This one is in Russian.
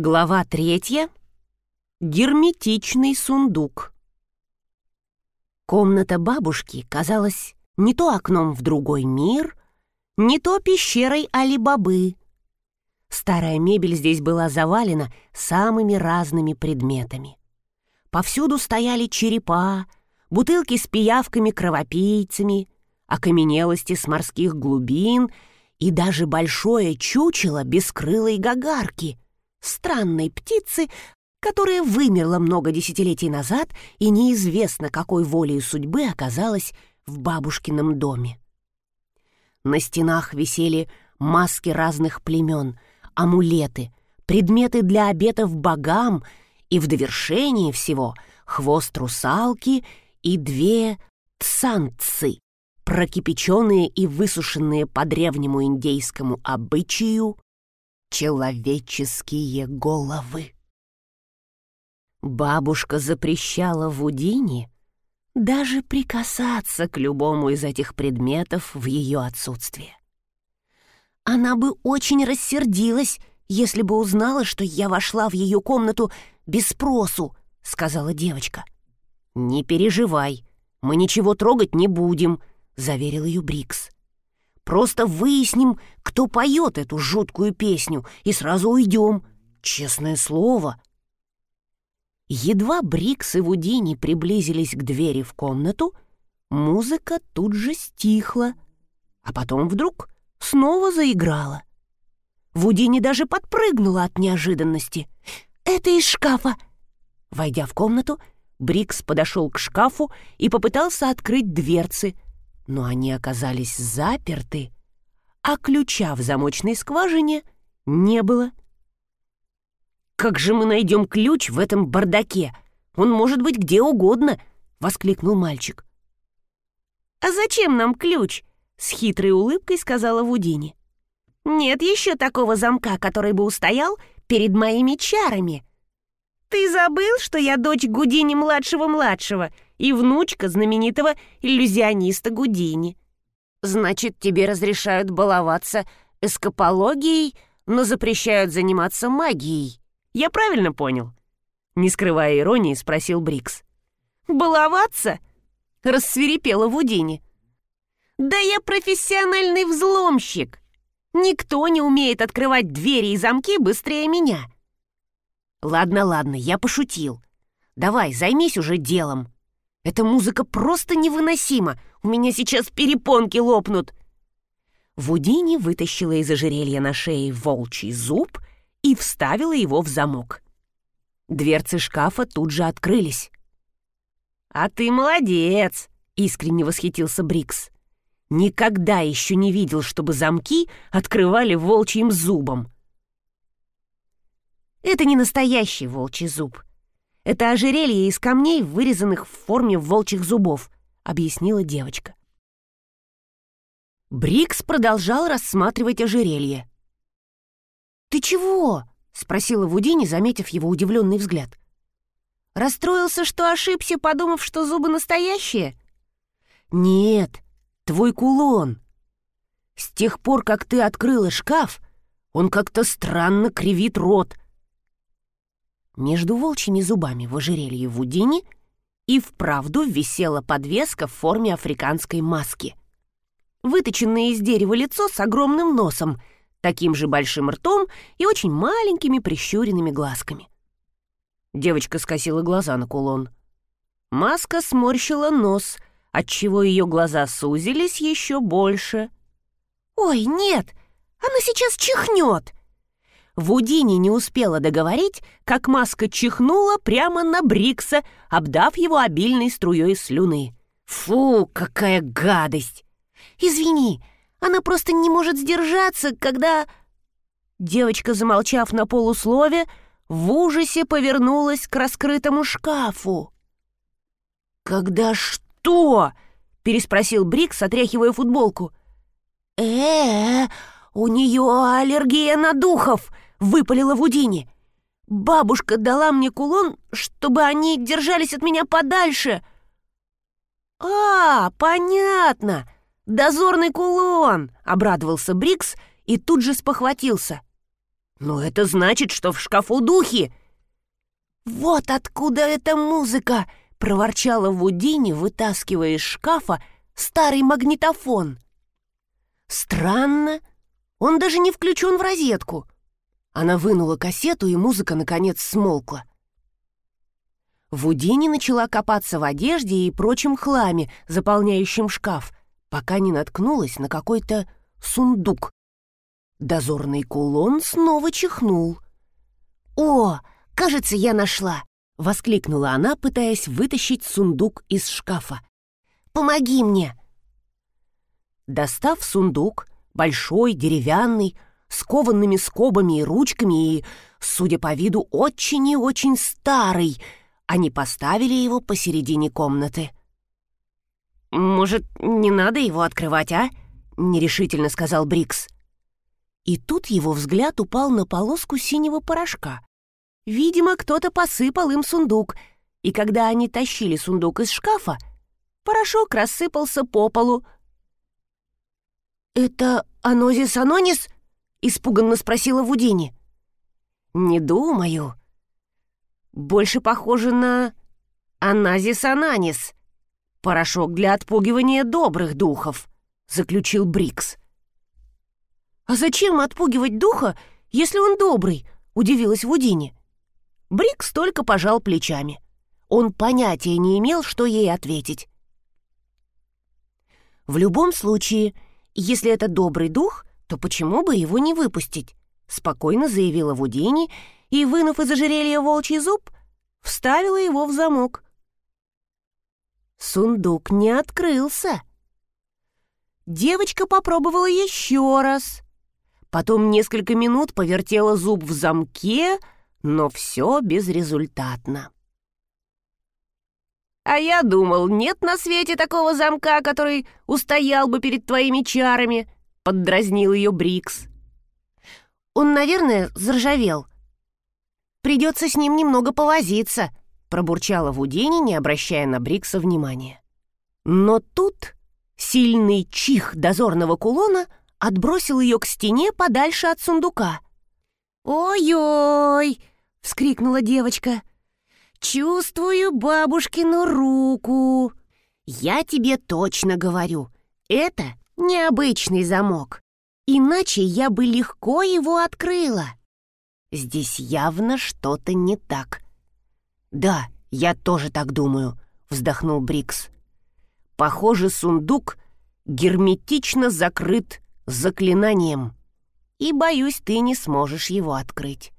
Глава третья. Герметичный сундук. Комната бабушки казалась не то окном в другой мир, не то пещерой Али-Бабы. Старая мебель здесь была завалена самыми разными предметами. Повсюду стояли черепа, бутылки с пиявками-кровопийцами, окаменелости с морских глубин и даже большое чучело бескрылой гагарки, странной птицы, которая вымерла много десятилетий назад и неизвестно какой волей судьбы оказалась в бабушкином доме. На стенах висели маски разных племен, амулеты, предметы для обетов богам и в довершении всего хвост русалки и две цанцы, прокипяченные и высушенные по древнему индейскому обычаю человеческие головы. Бабушка запрещала Вудине даже прикасаться к любому из этих предметов в ее отсутствие. Она бы очень рассердилась, если бы узнала, что я вошла в ее комнату без спросу, сказала девочка. Не переживай, мы ничего трогать не будем, заверил ее Брикс. Просто выясним, кто поет эту жуткую песню, и сразу уйдем. Честное слово. Едва Брикс и Вудини приблизились к двери в комнату, музыка тут же стихла, а потом вдруг снова заиграла. Вудини даже подпрыгнула от неожиданности. «Это из шкафа!» Войдя в комнату, Брикс подошел к шкафу и попытался открыть дверцы, но они оказались заперты, а ключа в замочной скважине не было. «Как же мы найдем ключ в этом бардаке? Он может быть где угодно!» — воскликнул мальчик. «А зачем нам ключ?» — с хитрой улыбкой сказала Вудини. «Нет еще такого замка, который бы устоял перед моими чарами. Ты забыл, что я дочь Гудини младшего-младшего и внучка знаменитого иллюзиониста Гудини? Значит, тебе разрешают баловаться эскапологией, но запрещают заниматься магией. Я правильно понял?» Не скрывая иронии, спросил Брикс. «Баловаться?» — рассверепела Вудини. «Да я профессиональный взломщик. Никто не умеет открывать двери и замки быстрее меня». «Ладно, ладно, я пошутил. Давай, займись уже делом. Эта музыка просто невыносима. У меня сейчас перепонки лопнут». Вудини вытащила из ожерелья на шее волчий зуб и вставила его в замок. Дверцы шкафа тут же открылись. «А ты молодец!» — искренне восхитился Брикс. «Никогда еще не видел, чтобы замки открывали волчьим зубом». «Это не настоящий волчий зуб. Это ожерелье из камней, вырезанных в форме волчьих зубов», — объяснила девочка. Брикс продолжал рассматривать ожерелье. «Ты чего?» — спросила Вудини, заметив его удивленный взгляд. «Расстроился, что ошибся, подумав, что зубы настоящие?» «Нет, твой кулон. С тех пор, как ты открыла шкаф, он как-то странно кривит рот». Между волчьими зубами в ожерелье Вудини и вправду висела подвеска в форме африканской маски. Выточенное из дерева лицо с огромным носом — таким же большим ртом и очень маленькими прищуренными глазками. Девочка скосила глаза на кулон. Маска сморщила нос, отчего ее глаза сузились еще больше. «Ой, нет! Она сейчас чихнет!» Вудини не успела договорить, как маска чихнула прямо на Брикса, обдав его обильной струей слюны. «Фу, какая гадость!» «Извини, она просто не может сдержаться, когда...» Девочка, замолчав на полуслове, в ужасе повернулась к раскрытому шкафу. «Когда что?» — переспросил Брикс, отряхивая футболку. э, -э у нее аллергия на духов!» — выпалила Вудини. «Бабушка дала мне кулон, чтобы они держались от меня подальше». «А, понятно!» «Дозорный кулон!» — обрадовался Брикс и тут же спохватился. Но это значит, что в шкафу духи. Вот откуда эта музыка, проворчала Вудини, вытаскивая из шкафа старый магнитофон. Странно, он даже не включен в розетку. Она вынула кассету, и музыка, наконец, смолкла. Вудини начала копаться в одежде и прочем хламе, заполняющем шкаф, пока не наткнулась на какой-то сундук. Дозорный кулон снова чихнул. «О, кажется, я нашла!» — воскликнула она, пытаясь вытащить сундук из шкафа. «Помоги мне!» Достав сундук, большой, деревянный, с кованными скобами и ручками и, судя по виду, очень и очень старый, они поставили его посередине комнаты. «Может, не надо его открывать, а?» — нерешительно сказал Брикс. И тут его взгляд упал на полоску синего порошка. Видимо, кто-то посыпал им сундук, и когда они тащили сундук из шкафа, порошок рассыпался по полу. «Это Анозис Анонис?» — испуганно спросила Вудини. «Не думаю. Больше похоже на Аназис Ананис. Порошок для отпугивания добрых духов», — заключил Брикс. «А зачем отпугивать духа, если он добрый?» — удивилась Вудини. Брикс только пожал плечами. Он понятия не имел, что ей ответить. В любом случае, если это добрый дух, то почему бы его не выпустить? Спокойно заявила Вудини и, вынув из ожерелья волчий зуб, вставила его в замок. Сундук не открылся. Девочка попробовала еще раз. Потом несколько минут повертела зуб в замке, но все безрезультатно. «А я думал, нет на свете такого замка, который устоял бы перед твоими чарами», — поддразнил ее Брикс. «Он, наверное, заржавел. Придется с ним немного повозиться», — пробурчала Вудини, не обращая на Брикса внимания. Но тут сильный чих дозорного кулона отбросил ее к стене подальше от сундука. «Ой-ой!» — вскрикнула девочка. «Чувствую бабушкину руку!» «Я тебе точно говорю, это необычный замок, иначе я бы легко его открыла. Здесь явно что-то не так». «Да, я тоже так думаю», — вздохнул Брикс. «Похоже, сундук герметично закрыт заклинанием, и, боюсь, ты не сможешь его открыть».